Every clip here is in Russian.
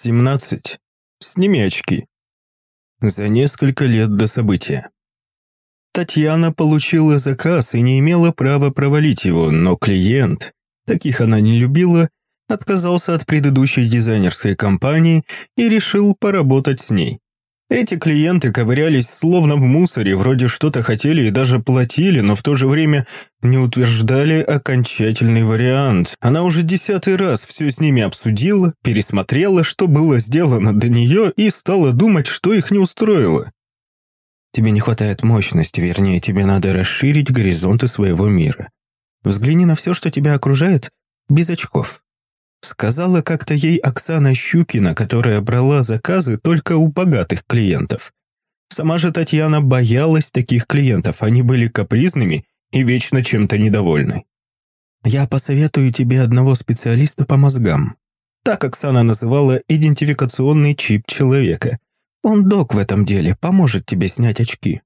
17. Сними очки. За несколько лет до события. Татьяна получила заказ и не имела права провалить его, но клиент, таких она не любила, отказался от предыдущей дизайнерской компании и решил поработать с ней. Эти клиенты ковырялись словно в мусоре, вроде что-то хотели и даже платили, но в то же время не утверждали окончательный вариант. Она уже десятый раз все с ними обсудила, пересмотрела, что было сделано до нее и стала думать, что их не устроило. Тебе не хватает мощности, вернее, тебе надо расширить горизонты своего мира. Взгляни на все, что тебя окружает, без очков. Сказала как-то ей Оксана Щукина, которая брала заказы только у богатых клиентов. Сама же Татьяна боялась таких клиентов, они были капризными и вечно чем-то недовольны. «Я посоветую тебе одного специалиста по мозгам». Так Оксана называла идентификационный чип человека. Он док в этом деле, поможет тебе снять очки.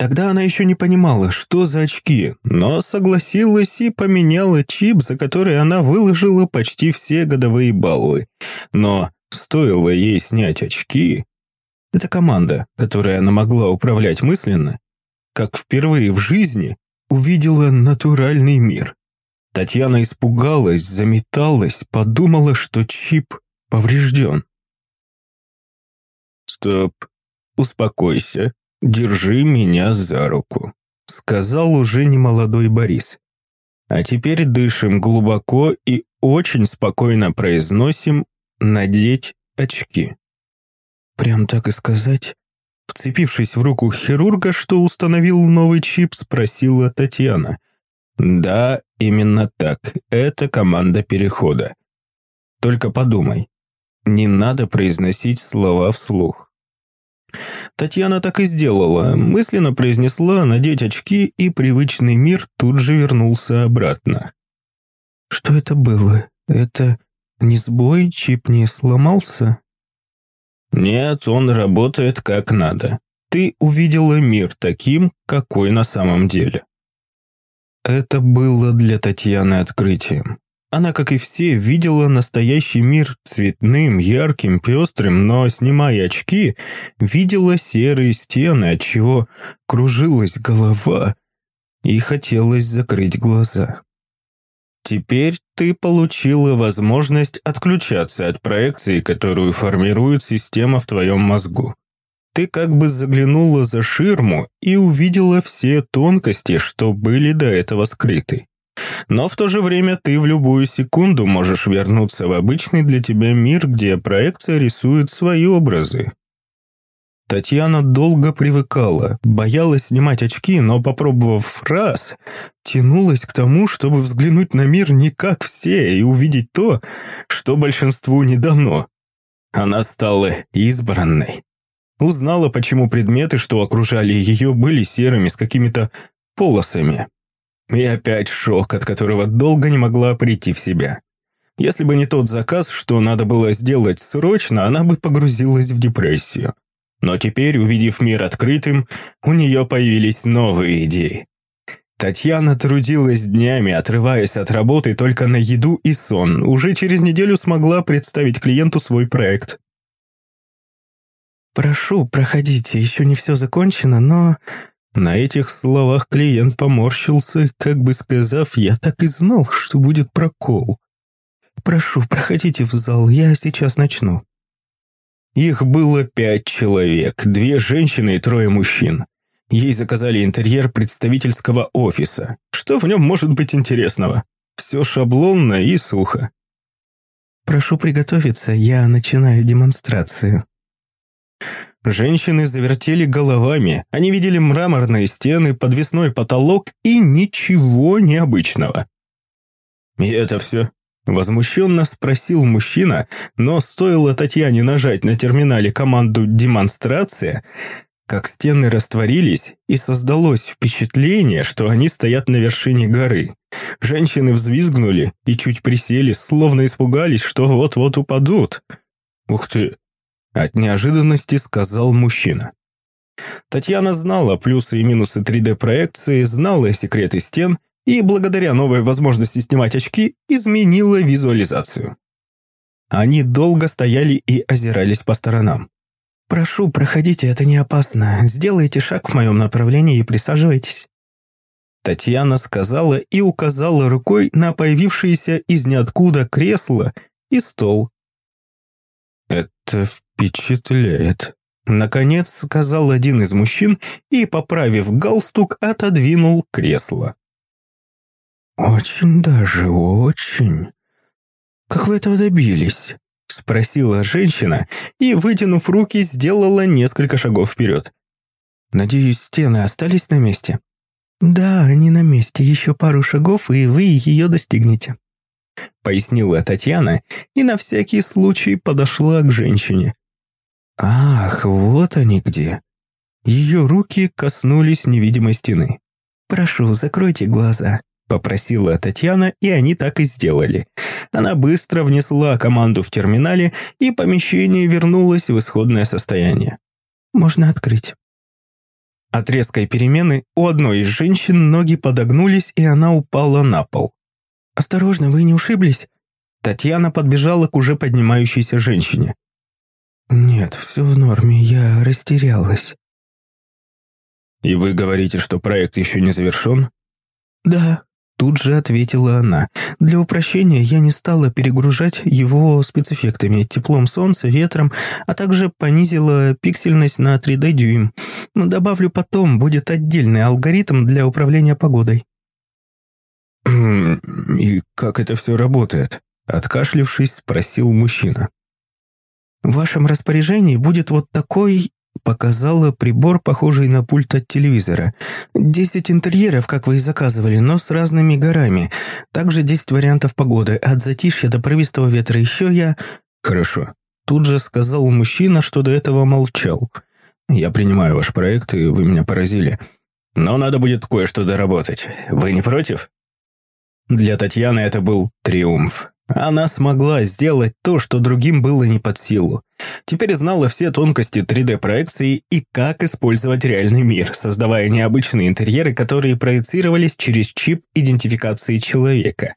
Тогда она еще не понимала, что за очки, но согласилась и поменяла чип, за который она выложила почти все годовые баллы. Но стоило ей снять очки... Это команда, которой она могла управлять мысленно, как впервые в жизни увидела натуральный мир. Татьяна испугалась, заметалась, подумала, что чип поврежден. «Стоп, успокойся», «Держи меня за руку», — сказал уже немолодой Борис. «А теперь дышим глубоко и очень спокойно произносим «надеть очки». Прям так и сказать? Вцепившись в руку хирурга, что установил новый чип, спросила Татьяна. «Да, именно так. Это команда перехода. Только подумай. Не надо произносить слова вслух. Татьяна так и сделала, мысленно произнесла надеть очки, и привычный мир тут же вернулся обратно. «Что это было? Это не сбой, чип не сломался?» «Нет, он работает как надо. Ты увидела мир таким, какой на самом деле». Это было для Татьяны открытием. Она, как и все, видела настоящий мир цветным, ярким, пестрым, но, снимая очки, видела серые стены, отчего кружилась голова и хотелось закрыть глаза. Теперь ты получила возможность отключаться от проекции, которую формирует система в твоем мозгу. Ты как бы заглянула за ширму и увидела все тонкости, что были до этого скрыты. Но в то же время ты в любую секунду можешь вернуться в обычный для тебя мир, где проекция рисует свои образы. Татьяна долго привыкала, боялась снимать очки, но, попробовав раз, тянулась к тому, чтобы взглянуть на мир не как все и увидеть то, что большинству не дано. Она стала избранной. Узнала, почему предметы, что окружали ее, были серыми с какими-то полосами. И опять шок, от которого долго не могла прийти в себя. Если бы не тот заказ, что надо было сделать срочно, она бы погрузилась в депрессию. Но теперь, увидев мир открытым, у нее появились новые идеи. Татьяна трудилась днями, отрываясь от работы только на еду и сон. Уже через неделю смогла представить клиенту свой проект. «Прошу, проходите, еще не все закончено, но на этих словах клиент поморщился, как бы сказав, «Я так и знал, что будет прокол». «Прошу, проходите в зал, я сейчас начну». Их было пять человек, две женщины и трое мужчин. Ей заказали интерьер представительского офиса. Что в нем может быть интересного? Все шаблонно и сухо. «Прошу приготовиться, я начинаю демонстрацию». Женщины завертели головами, они видели мраморные стены, подвесной потолок и ничего необычного. «И это все?» – возмущенно спросил мужчина, но стоило Татьяне нажать на терминале команду «Демонстрация», как стены растворились, и создалось впечатление, что они стоят на вершине горы. Женщины взвизгнули и чуть присели, словно испугались, что вот-вот упадут. «Ух ты, от неожиданности сказал мужчина. Татьяна знала плюсы и минусы 3D-проекции, знала секреты стен и, благодаря новой возможности снимать очки, изменила визуализацию. Они долго стояли и озирались по сторонам. «Прошу, проходите, это не опасно. Сделайте шаг в моем направлении и присаживайтесь». Татьяна сказала и указала рукой на появившееся из ниоткуда кресло и стол. «Это впечатляет», — наконец сказал один из мужчин и, поправив галстук, отодвинул кресло. «Очень даже, очень. Как вы этого добились?» — спросила женщина и, вытянув руки, сделала несколько шагов вперед. «Надеюсь, стены остались на месте?» «Да, они на месте. Еще пару шагов, и вы ее достигнете», — пояснила Татьяна и на всякий случай подошла к женщине. «Ах, вот они где!» Ее руки коснулись невидимой стены. «Прошу, закройте глаза», — попросила Татьяна, и они так и сделали. Она быстро внесла команду в терминале, и помещение вернулось в исходное состояние. «Можно открыть». От резкой перемены у одной из женщин ноги подогнулись, и она упала на пол. «Осторожно, вы не ушиблись?» Татьяна подбежала к уже поднимающейся женщине. «Нет, все в норме, я растерялась». «И вы говорите, что проект еще не завершен?» «Да», Тут же ответила она. Для упрощения я не стала перегружать его спецэффектами, теплом солнца, ветром, а также понизила пиксельность на 3D-дюйм. Но добавлю потом, будет отдельный алгоритм для управления погодой. «И как это все работает?» Откашлившись, спросил мужчина. В вашем распоряжении будет вот такой Показала прибор, похожий на пульт от телевизора. Десять интерьеров, как вы и заказывали, но с разными горами. Также десять вариантов погоды. От затишья до провистого ветра еще я... Хорошо. Тут же сказал мужчина, что до этого молчал. Я принимаю ваш проект, и вы меня поразили. Но надо будет кое-что доработать. Вы не против? Для Татьяны это был триумф. Она смогла сделать то, что другим было не под силу. Теперь знала все тонкости 3D-проекции и как использовать реальный мир, создавая необычные интерьеры, которые проецировались через чип идентификации человека.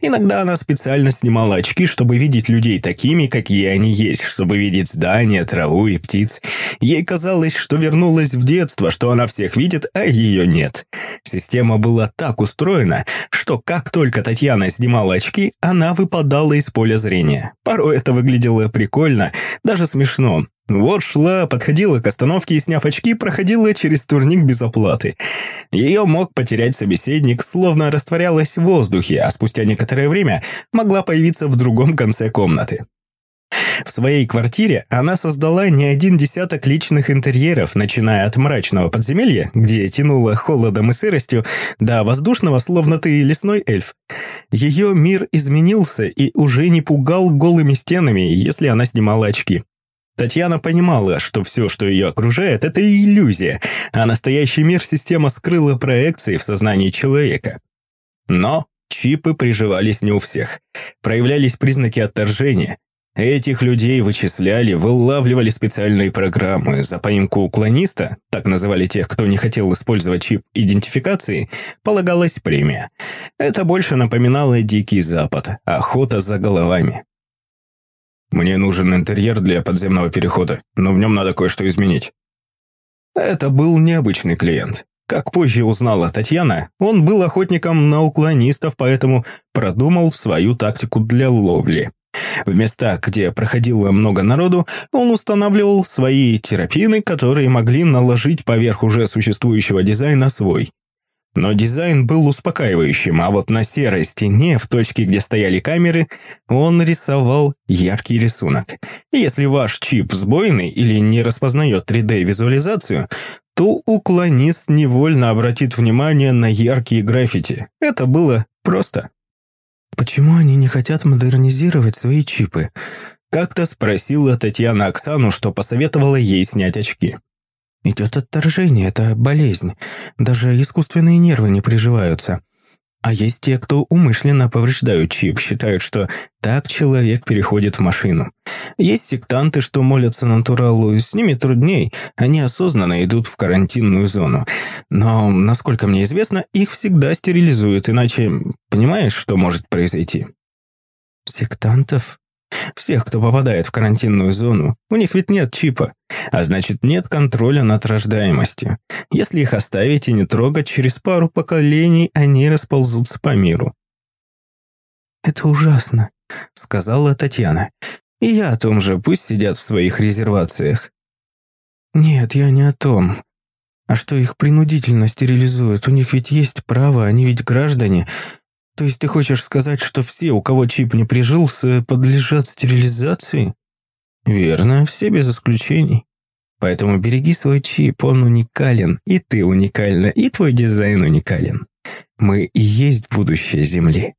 Иногда она специально снимала очки, чтобы видеть людей такими, какие они есть, чтобы видеть здания, траву и птиц. Ей казалось, что вернулась в детство, что она всех видит, а ее нет. Система была так устроена, что как только Татьяна снимала очки, она выпадала из поля зрения. Порой это выглядело прикольно, даже смешно. Вот шла, подходила к остановке и, сняв очки, проходила через турник без оплаты. Ее мог потерять собеседник, словно растворялась в воздухе, а спустя некоторое время могла появиться в другом конце комнаты. В своей квартире она создала не один десяток личных интерьеров, начиная от мрачного подземелья, где тянуло холодом и сыростью, до воздушного, словно ты лесной эльф. Ее мир изменился и уже не пугал голыми стенами, если она снимала очки. Татьяна понимала, что все, что ее окружает, это иллюзия, а настоящий мир система скрыла проекции в сознании человека. Но чипы приживались не у всех. Проявлялись признаки отторжения. Этих людей вычисляли, вылавливали специальные программы. За поимку уклониста, так называли тех, кто не хотел использовать чип идентификации, полагалась премия. Это больше напоминало Дикий Запад, охота за головами. Мне нужен интерьер для подземного перехода, но в нем надо кое-что изменить. Это был необычный клиент. Как позже узнала Татьяна, он был охотником на уклонистов, поэтому продумал свою тактику для ловли. В местах, где проходило много народу, он устанавливал свои терапины, которые могли наложить поверх уже существующего дизайна свой. Но дизайн был успокаивающим, а вот на серой стене, в точке, где стояли камеры, он рисовал яркий рисунок. Если ваш чип сбойный или не распознает 3D-визуализацию, то уклонист невольно обратит внимание на яркие граффити. Это было просто. «Почему они не хотят модернизировать свои чипы?» Как-то спросила Татьяна Оксану, что посоветовала ей снять очки. Идет отторжение, это болезнь. Даже искусственные нервы не приживаются. А есть те, кто умышленно повреждают чип, считают, что так человек переходит в машину. Есть сектанты, что молятся натуралу, с ними трудней, они осознанно идут в карантинную зону. Но, насколько мне известно, их всегда стерилизуют, иначе понимаешь, что может произойти? Сектантов? Всех, кто попадает в карантинную зону. У них ведь нет чипа. А значит, нет контроля над рождаемостью. Если их оставить и не трогать, через пару поколений они расползутся по миру. «Это ужасно», — сказала Татьяна. «И я о том же, пусть сидят в своих резервациях». «Нет, я не о том. А что их принудительно стерилизуют? У них ведь есть право, они ведь граждане. То есть ты хочешь сказать, что все, у кого чип не прижился, подлежат стерилизации? Верно, все без исключений. Поэтому береги свой чип, он уникален, и ты уникальна, и твой дизайн уникален. Мы и есть будущее Земли.